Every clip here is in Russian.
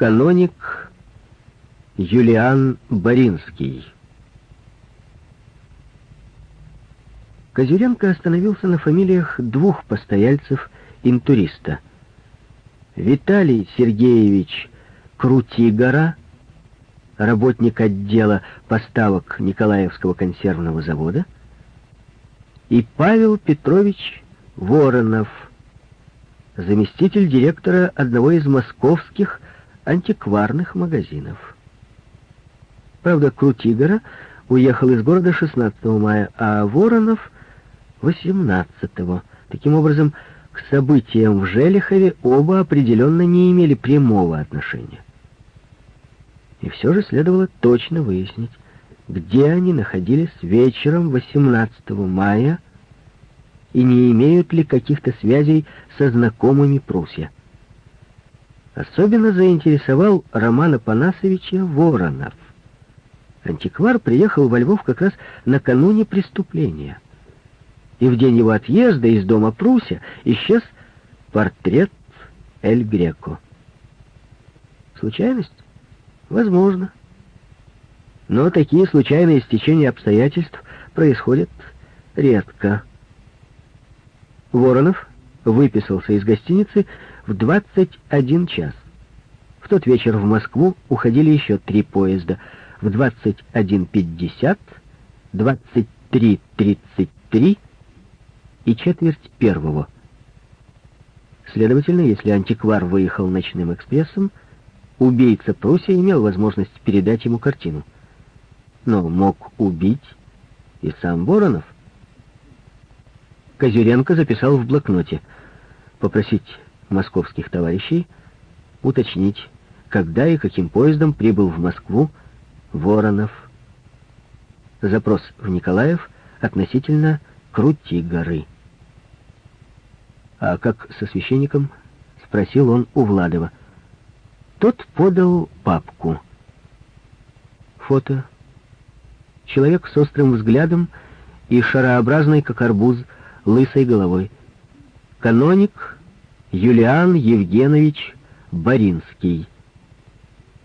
Каноник Юлиан Боринский. Козюренко остановился на фамилиях двух постояльцев интуриста. Виталий Сергеевич Крутигора, работник отдела поставок Николаевского консервного завода, и Павел Петрович Воронов, заместитель директора одного из московских антикварных магазинов. Правда, Крутигора уехал из города 16 мая, а Воронов — 18-го. Таким образом, к событиям в Желихове оба определенно не имели прямого отношения. И все же следовало точно выяснить, где они находились вечером 18 мая и не имеют ли каких-то связей со знакомыми Прусья. Особенно заинтересовал Романа Панасовича Воронов. Антиквар приехал во Львов как раз накануне преступления. И в день его отъезда из дома Пруся исчез портрет Эль Греко. Случайность? Возможно. Но такие случайные стечения обстоятельств происходят редко. Воронов выписался из гостиницы в 21 час. В тот вечер в Москву уходили еще три поезда в 21.50, 23.33 и четверть первого. Следовательно, если антиквар выехал ночным экспрессом, убийца Пруссия имел возможность передать ему картину. Но мог убить и сам Воронов. Козюренко записал в блокноте попросить московских товарищей уточнить, когда и каким поездом прибыл в Москву Воронов. Запрос в Николаев относительно Крути горы. «А как со священником?» — спросил он у Владова. Тот подал папку. Фото. Человек с острым взглядом и шарообразной, как арбуз, лысой головой. Каноник Юлиан Евгенович Боринский.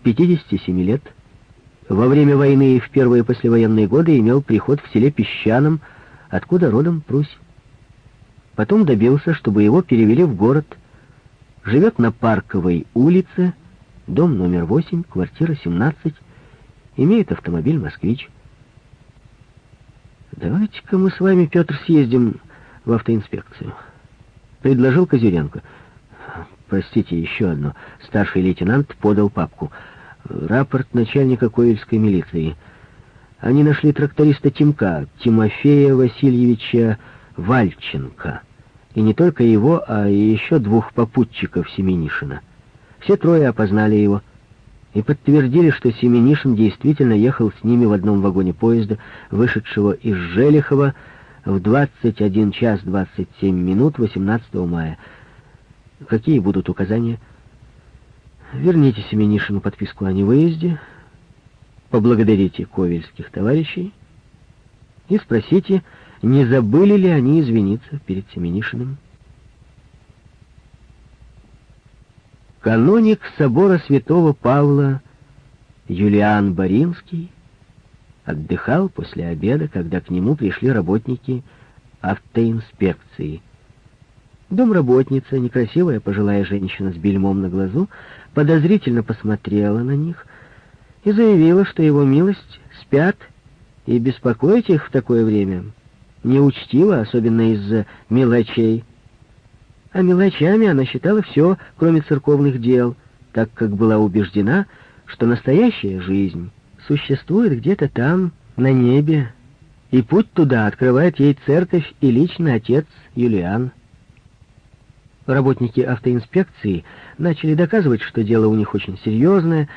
57 лет. Во время войны и в первые послевоенные годы имел приход в селе Песчаном, откуда родом Прусь. Потом добился, чтобы его перевели в город. Живет на Парковой улице, дом номер 8, квартира 17, имеет автомобиль «Москвич». «Давайте-ка мы с вами, Петр, съездим в автоинспекцию», — предложил Козюренко. «Простите, еще одно». Старший лейтенант подал папку. «Рапорт начальника Коэльской милиции». Они нашли тракториста Тимка, Тимофея Васильевича Вальченко. И не только его, а и еще двух попутчиков Семенишина. Все трое опознали его и подтвердили, что Семенишин действительно ехал с ними в одном вагоне поезда, вышедшего из Желихова в 21 час 27 минут 18 мая. Какие будут указания? Верните Семенишину подписку о невыезде, поблагодарите ковельских товарищей и спросите, не забыли ли они извиниться перед Семенишиным. Каноник собора святого Павла Юлиан Боринский отдыхал после обеда, когда к нему пришли работники автоинспекции. Домработница, некрасивая пожилая женщина с бельмом на глазу, подозрительно посмотрела на них и заявила, что его милость спят, и беспокоить их в такое время неучтиво, особенно из-за мелочей. А мелочами она считала все, кроме церковных дел, так как была убеждена, что настоящая жизнь существует где-то там, на небе, и путь туда открывает ей церковь и личный отец Юлиан. Работники автоинспекции начали доказывать, что дело у них очень серьезное,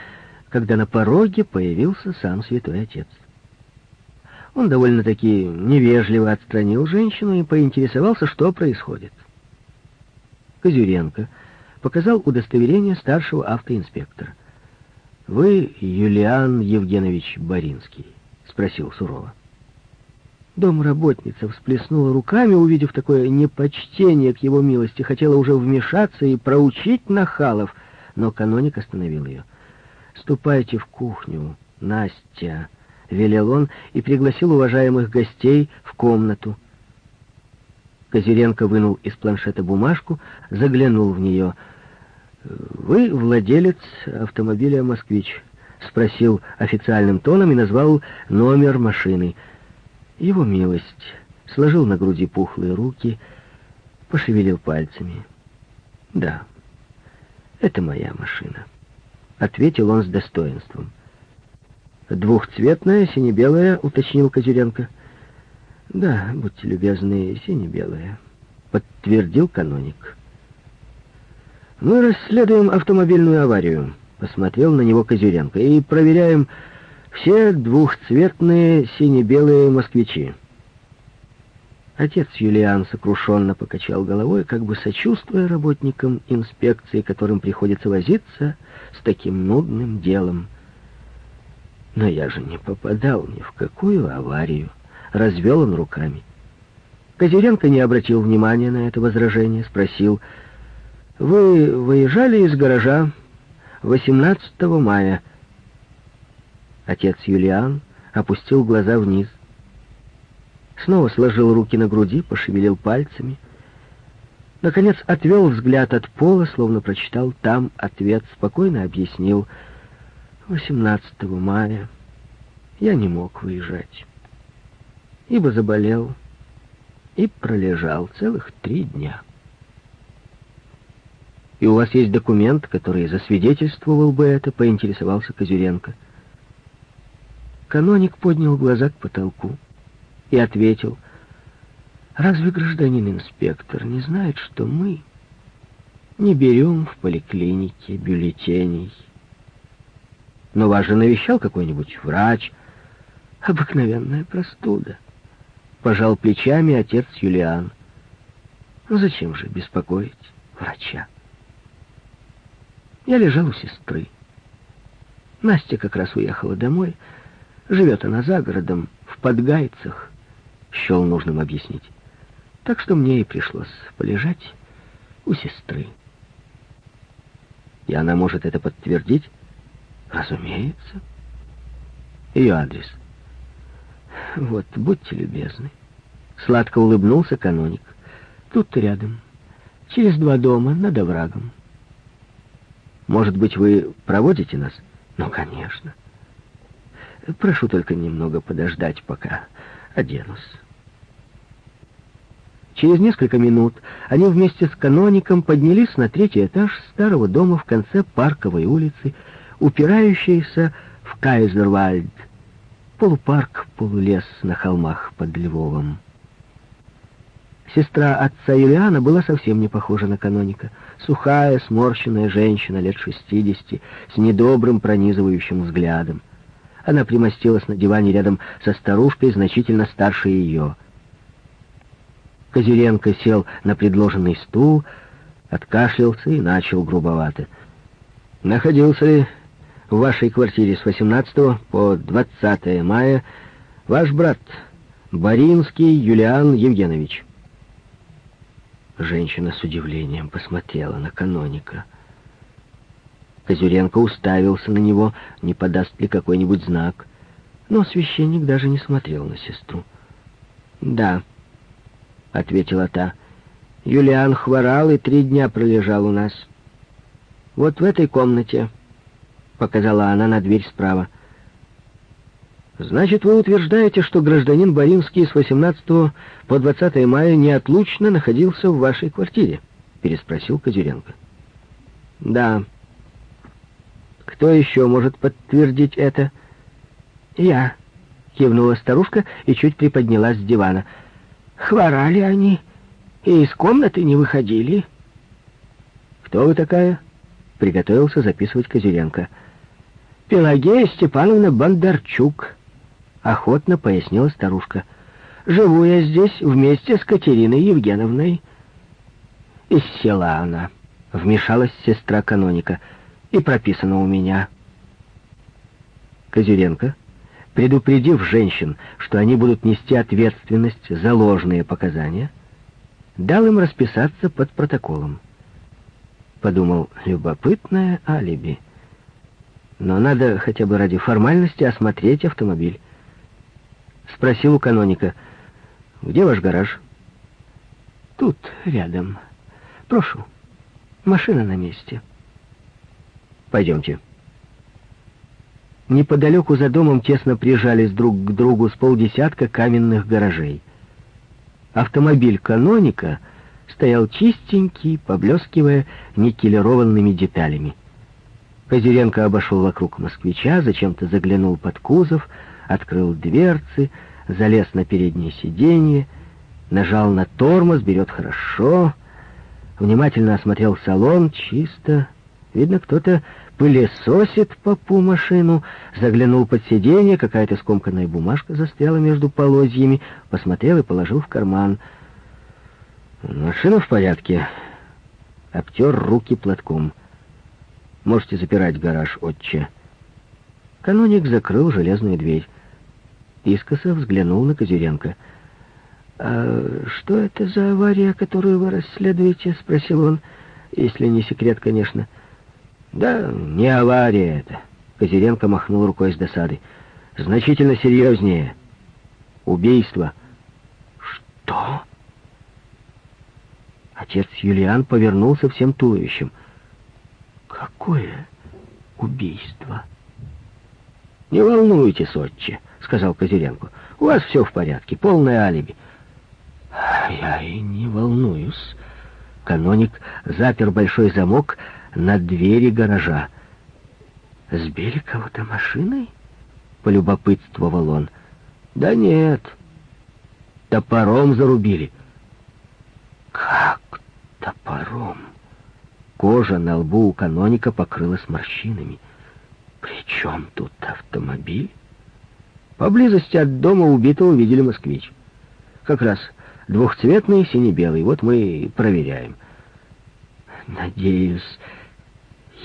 когда на пороге появился сам святой отец. Он довольно-таки невежливо отстранил женщину и поинтересовался, что происходит. Козюренко показал удостоверение старшего автоинспектора. «Вы Юлиан Евгенович Боринский?» — спросил сурово. Домработница всплеснула руками, увидев такое непочтение к его милости, хотела уже вмешаться и проучить нахалов, но каноник остановил ее. «Ступайте в кухню, Настя», — велел он и пригласил уважаемых гостей в комнату. Козыренко вынул из планшета бумажку, заглянул в нее. «Вы владелец автомобиля «Москвич», — спросил официальным тоном и назвал номер машины. Его милость сложил на груди пухлые руки, пошевелил пальцами. «Да, это моя машина», — ответил он с достоинством. «Двухцветная, сине-белая», — уточнил Козюренко. «Да, будьте любезны, сине-белая», — подтвердил каноник. «Мы расследуем автомобильную аварию», — посмотрел на него Козюренко, «и проверяем все двухцветные сине-белые москвичи». Отец Юлиан сокрушенно покачал головой, как бы сочувствуя работникам инспекции, которым приходится возиться с таким нудным делом. Но я же не попадал ни в какую аварию. Развел он руками. Козыренко не обратил внимания на это возражение, спросил, «Вы выезжали из гаража 18 мая?» Отец Юлиан опустил глаза вниз. Снова сложил руки на груди, пошевелил пальцами. Наконец отвел взгляд от пола, словно прочитал там ответ, спокойно объяснил. 18 мая я не мог выезжать, ибо заболел и пролежал целых три дня. «И у вас есть документ, который засвидетельствовал бы это?» — поинтересовался Козюренко. Каноник поднял глаза к потолку и ответил, «Разве гражданин-инспектор не знает, что мы не берем в поликлинике бюллетеней? Но вас же навещал какой-нибудь врач. Обыкновенная простуда». Пожал плечами отец Юлиан. «Ну зачем же беспокоить врача?» Я лежал у сестры. Настя как раз уехала домой. Живет она за городом, в Подгайцах счел нужным объяснить. Так что мне и пришлось полежать у сестры. И она может это подтвердить? Разумеется. Ее адрес. Вот, будьте любезны. Сладко улыбнулся каноник. Тут рядом. Через два дома, над оврагом. Может быть, вы проводите нас? Ну, конечно. Прошу только немного подождать, пока оденусь. Через несколько минут они вместе с каноником поднялись на третий этаж старого дома в конце парковой улицы, упирающейся в Кайзервальд, полупарк, полулес на холмах под Львовом. Сестра отца Юлиана была совсем не похожа на каноника. Сухая, сморщенная женщина лет шестидесяти, с недобрым пронизывающим взглядом. Она примостилась на диване рядом со старушкой, значительно старше ее. Козюренко сел на предложенный стул, откашлялся и начал грубовато. «Находился ли в вашей квартире с 18 по 20 мая ваш брат Боринский Юлиан Евгенович?» Женщина с удивлением посмотрела на каноника — Козюренко уставился на него, не подаст ли какой-нибудь знак. Но священник даже не смотрел на сестру. «Да», — ответила та, — «Юлиан хворал и три дня пролежал у нас. Вот в этой комнате», — показала она на дверь справа. «Значит, вы утверждаете, что гражданин Боринский с 18 по 20 мая неотлучно находился в вашей квартире?» — переспросил Козюренко. «Да», кто еще может подтвердить это? Я, кивнула старушка и чуть приподнялась с дивана. Хворали они и из комнаты не выходили. Кто вы такая? Приготовился записывать Козюренко. Пелагея Степановна Бондарчук, охотно пояснила старушка. Живу я здесь вместе с Катериной Евгеновной. Из села она, вмешалась сестра каноника и прописано у меня. Козюренко, предупредив женщин, что они будут нести ответственность за ложные показания, дал им расписаться под протоколом. — подумал, — любопытное алиби. Но надо хотя бы ради формальности осмотреть автомобиль. Спросил у каноника, где ваш гараж? Тут, рядом. Прошу, машина на месте. Пойдемте. Неподалеку за домом тесно прижались друг к другу с полдесятка каменных гаражей. Автомобиль каноника стоял чистенький, поблескивая никелированными деталями. Козыренко обошел вокруг москвича, зачем-то заглянул под кузов, открыл дверцы, залез на переднее сиденье, нажал на тормоз, берет хорошо, внимательно осмотрел салон, чисто. Видно, кто-то пылесосит попу машину, заглянул под сиденье, какая-то скомканная бумажка застряла между полозьями, посмотрел и положил в карман. Машина в порядке. Обтер руки платком. Можете запирать гараж, отче. Каноник закрыл железную дверь. Искоса взглянул на Козюренко. «А что это за авария, которую вы расследуете?» — спросил он. «Если не секрет, конечно». «Да, не авария это», — Козыренко махнул рукой с досады. «Значительно серьезнее. Убийство». «Что?» Отец Юлиан повернулся всем туловищем. «Какое убийство?» «Не волнуйтесь, отче», — сказал Козыренко. «У вас все в порядке, полное алиби». «Я и не волнуюсь». Каноник запер большой замок на двери гаража. «Сбили кого-то машиной?» — полюбопытствовал он. «Да нет, топором зарубили». «Как топором?» Кожа на лбу у каноника покрылась морщинами. «При чем тут автомобиль?» Поблизости от дома убитого видели москвич. Как раз двухцветный сине-белый. Вот мы и проверяем. Надеюсь,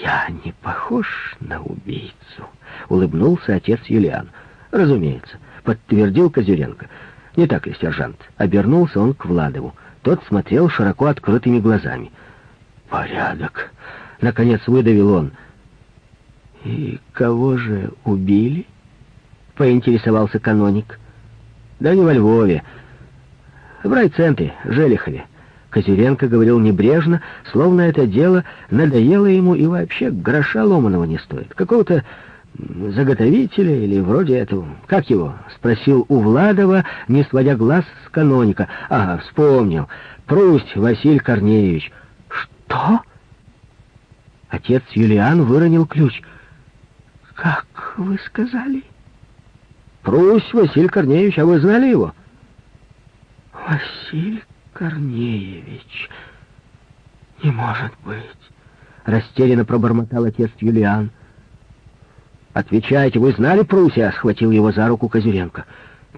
я не похож на убийцу, улыбнулся отец Юлиан. Разумеется, подтвердил Козюренко. Не так ли, сержант? Обернулся он к Владову. Тот смотрел широко открытыми глазами. Порядок. Наконец выдавил он. И кого же убили? Поинтересовался каноник. Да не во Львове. В райцентре, Желихове. Козыренко говорил небрежно, словно это дело надоело ему и вообще гроша ломаного не стоит. Какого-то заготовителя или вроде этого. Как его? Спросил у Владова, не сводя глаз с каноника. Ага, вспомнил. Прусть Василий Корнеевич. Что? Отец Юлиан выронил ключ. Как вы сказали? Прусь Василий Корнеевич, а вы знали его? Василий Корнеевич. Не может быть. Растерянно пробормотал отец Юлиан. «Отвечайте, вы знали Прусия?» — схватил его за руку Козюренко.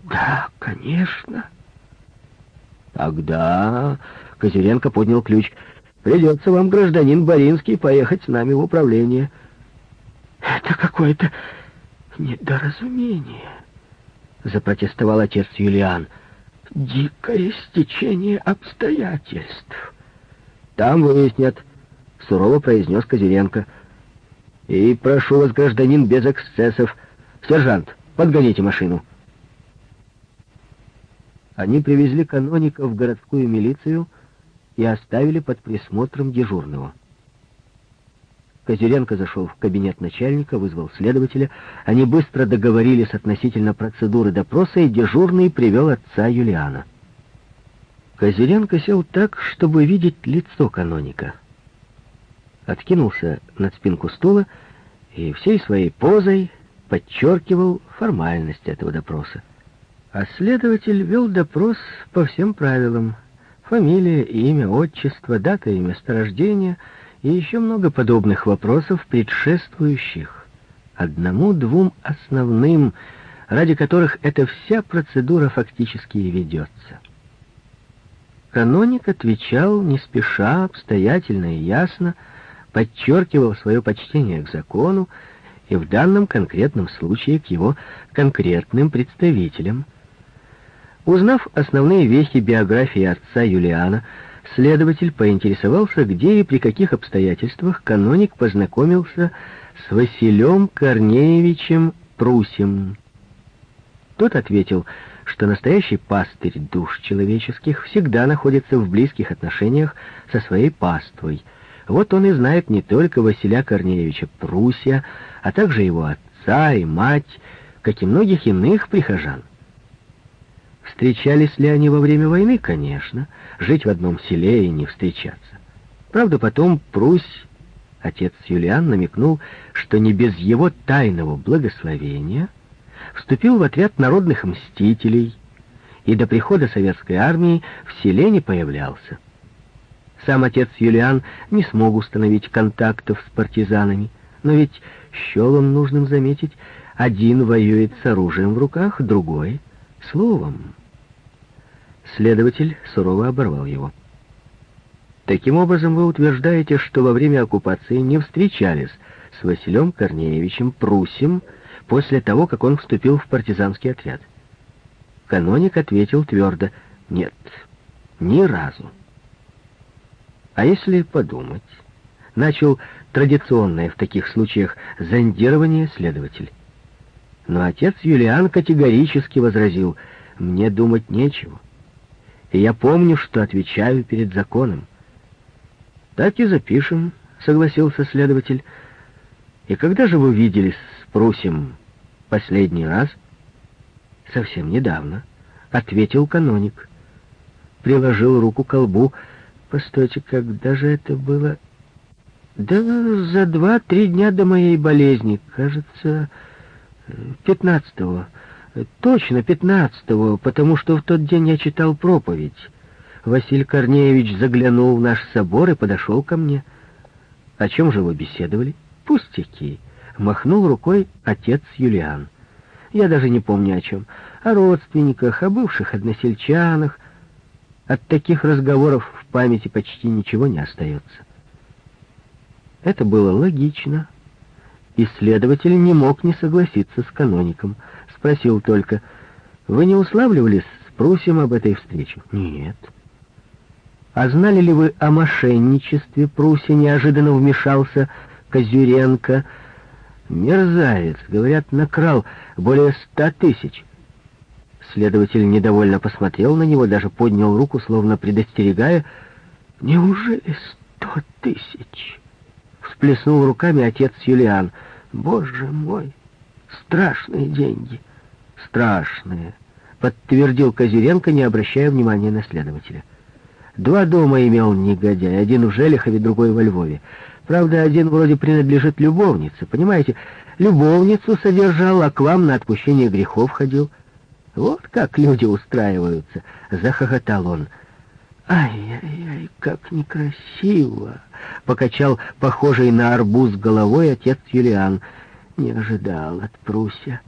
«Да, конечно». «Тогда...» — Козюренко поднял ключ. «Придется вам, гражданин Боринский, поехать с нами в управление». «Это какое-то недоразумение», — запротестовал отец Юлиан. «Дикое стечение обстоятельств». «Там выяснят», — сурово произнес Козюренко. И прошу вас, гражданин, без эксцессов. Сержант, подгоните машину. Они привезли каноника в городскую милицию и оставили под присмотром дежурного. Козыренко зашел в кабинет начальника, вызвал следователя. Они быстро договорились относительно процедуры допроса, и дежурный привел отца Юлиана. Козыренко сел так, чтобы видеть лицо каноника откинулся на спинку стула и всей своей позой подчеркивал формальность этого допроса. А следователь вел допрос по всем правилам. Фамилия, имя, отчество, дата и месторождения и еще много подобных вопросов, предшествующих одному-двум основным, ради которых эта вся процедура фактически и ведется. Каноник отвечал не спеша, обстоятельно и ясно, подчеркивал свое почтение к закону и в данном конкретном случае к его конкретным представителям. Узнав основные вехи биографии отца Юлиана, следователь поинтересовался, где и при каких обстоятельствах каноник познакомился с Василем Корнеевичем Прусем. Тот ответил, что настоящий пастырь душ человеческих всегда находится в близких отношениях со своей паствой. Вот он и знает не только Василия Корнеевича Пруся, а также его отца и мать, как и многих иных прихожан. Встречались ли они во время войны? Конечно. Жить в одном селе и не встречаться. Правда, потом Прусь, отец Юлиан, намекнул, что не без его тайного благословения вступил в отряд народных мстителей и до прихода советской армии в селе не появлялся. Сам отец Юлиан не смог установить контактов с партизанами, но ведь счел он нужным заметить, один воюет с оружием в руках, другой — словом. Следователь сурово оборвал его. Таким образом, вы утверждаете, что во время оккупации не встречались с Василем Корнеевичем Прусем после того, как он вступил в партизанский отряд. Каноник ответил твердо, нет, ни разу. А если подумать, начал традиционное в таких случаях зондирование следователь. Но отец Юлиан категорически возразил, мне думать нечего. И я помню, что отвечаю перед законом. Так и запишем, согласился следователь. И когда же вы виделись с Прусем последний раз? Совсем недавно, ответил каноник. Приложил руку к колбу. Постойте, когда же это было? Да за два-три дня до моей болезни, кажется, пятнадцатого. Точно, пятнадцатого, потому что в тот день я читал проповедь. Василий Корнеевич заглянул в наш собор и подошел ко мне. О чем же вы беседовали? Пустяки. Махнул рукой отец Юлиан. Я даже не помню о чем. О родственниках, о бывших односельчанах. От таких разговоров в памяти почти ничего не остается. Это было логично. Исследователь не мог не согласиться с каноником. Спросил только, «Вы не уславливались с Прусием об этой встрече?» «Нет». «А знали ли вы о мошенничестве Пруси?» Неожиданно вмешался Козюренко. «Мерзавец, говорят, накрал более ста тысяч». Следователь недовольно посмотрел на него, даже поднял руку, словно предостерегая. «Неужели сто тысяч?» Всплеснул руками отец Юлиан. «Боже мой, страшные деньги!» «Страшные!» — подтвердил Козюренко, не обращая внимания на следователя. «Два дома имел негодяй, один в Желехове, другой во Львове. Правда, один вроде принадлежит любовнице, понимаете? Любовницу содержал, а к вам на отпущение грехов ходил. Вот как люди устраиваются!» — захохотал он. «Ай-яй-яй, как некрасиво!» — покачал похожий на арбуз головой отец Юлиан. «Не ожидал от Пруся».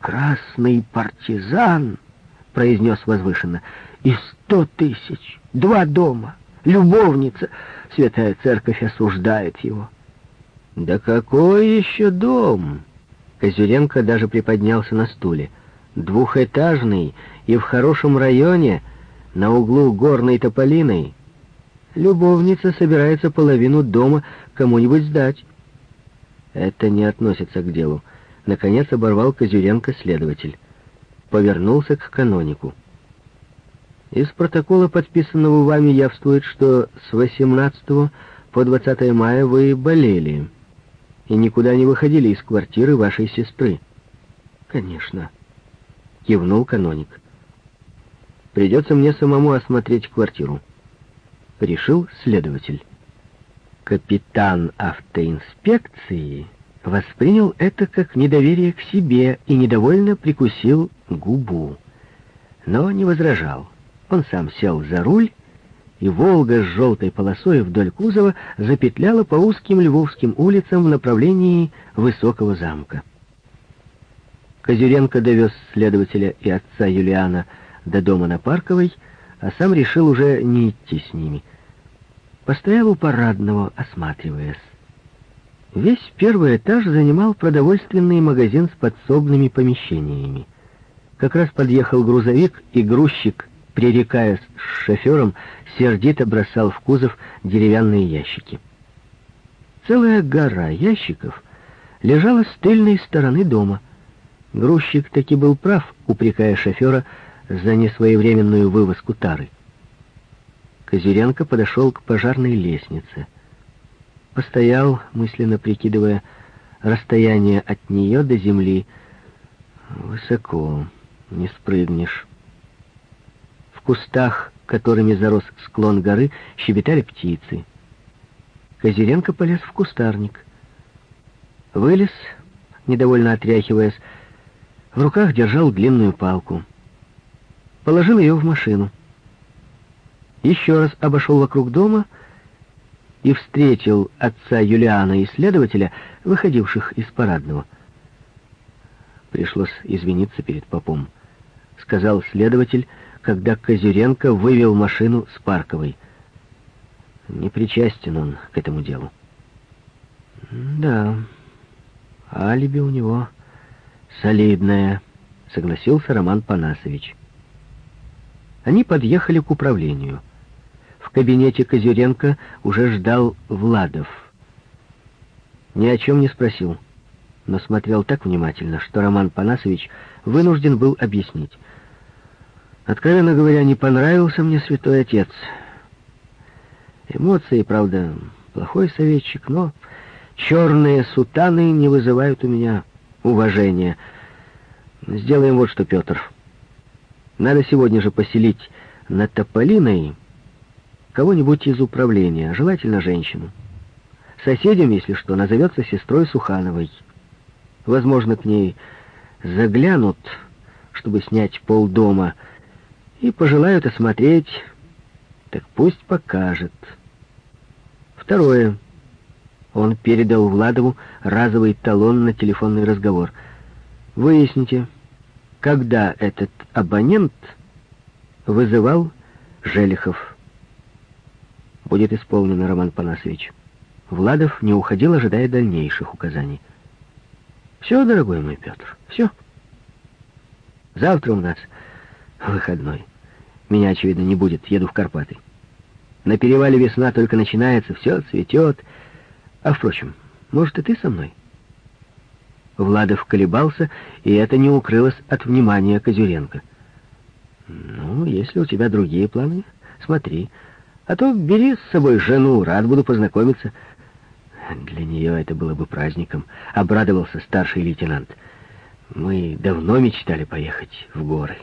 «Красный партизан!» — произнес возвышенно. «И сто тысяч! Два дома! Любовница! Святая Церковь осуждает его!» «Да какой еще дом?» Козюренко даже приподнялся на стуле. «Двухэтажный и в хорошем районе...» на углу горной тополиной. Любовница собирается половину дома кому-нибудь сдать. Это не относится к делу. Наконец оборвал Козюренко следователь. Повернулся к канонику. Из протокола, подписанного вами, явствует, что с 18 по 20 мая вы болели и никуда не выходили из квартиры вашей сестры. Конечно, кивнул каноник. Придется мне самому осмотреть квартиру. Решил следователь. Капитан автоинспекции воспринял это как недоверие к себе и недовольно прикусил губу. Но не возражал. Он сам сел за руль, и «Волга» с желтой полосой вдоль кузова запетляла по узким львовским улицам в направлении высокого замка. Козюренко довез следователя и отца Юлиана до дома на Парковой, а сам решил уже не идти с ними. Постоял у парадного, осматриваясь. Весь первый этаж занимал продовольственный магазин с подсобными помещениями. Как раз подъехал грузовик, и грузчик пререкаясь с шофером, сердито бросал в кузов деревянные ящики. Целая гора ящиков лежала с тыльной стороны дома. Грузчик таки был прав, упрекая шофера за несвоевременную вывозку тары. Козыренко подошел к пожарной лестнице. Постоял, мысленно прикидывая расстояние от нее до земли. Высоко, не спрыгнешь. В кустах, которыми зарос склон горы, щебетали птицы. Козыренко полез в кустарник. Вылез, недовольно отряхиваясь, в руках держал длинную палку. Положил ее в машину. Еще раз обошел вокруг дома и встретил отца Юлиана и следователя, выходивших из парадного. Пришлось извиниться перед попом, сказал следователь, когда Козюренко вывел машину с Парковой. Не причастен он к этому делу. Да, алиби у него солидное, согласился Роман Панасович. Они подъехали к управлению. В кабинете Козюренко уже ждал Владов. Ни о чем не спросил, но смотрел так внимательно, что Роман Панасович вынужден был объяснить. Откровенно говоря, не понравился мне святой отец. Эмоции, правда, плохой советчик, но черные сутаны не вызывают у меня уважения. Сделаем вот что, Петр. Надо сегодня же поселить на Тополиной кого-нибудь из управления, желательно женщину. Соседям, если что, назовется сестрой Сухановой. Возможно, к ней заглянут, чтобы снять полдома, и пожелают осмотреть, так пусть покажет. Второе. Он передал Владову разовый талон на телефонный разговор. Выясните, когда этот абонент вызывал Желихов. Будет исполнено, Роман Панасович. Владов не уходил, ожидая дальнейших указаний. Все, дорогой мой Петр, все. Завтра у нас выходной. Меня, очевидно, не будет, еду в Карпаты. На перевале весна только начинается, все цветет. А, впрочем, может, и ты со мной? Владов колебался, и это не укрылось от внимания Козюренко. «Ну, если у тебя другие планы, смотри. А то бери с собой жену, рад буду познакомиться». Для нее это было бы праздником, — обрадовался старший лейтенант. Мы давно мечтали поехать в горы.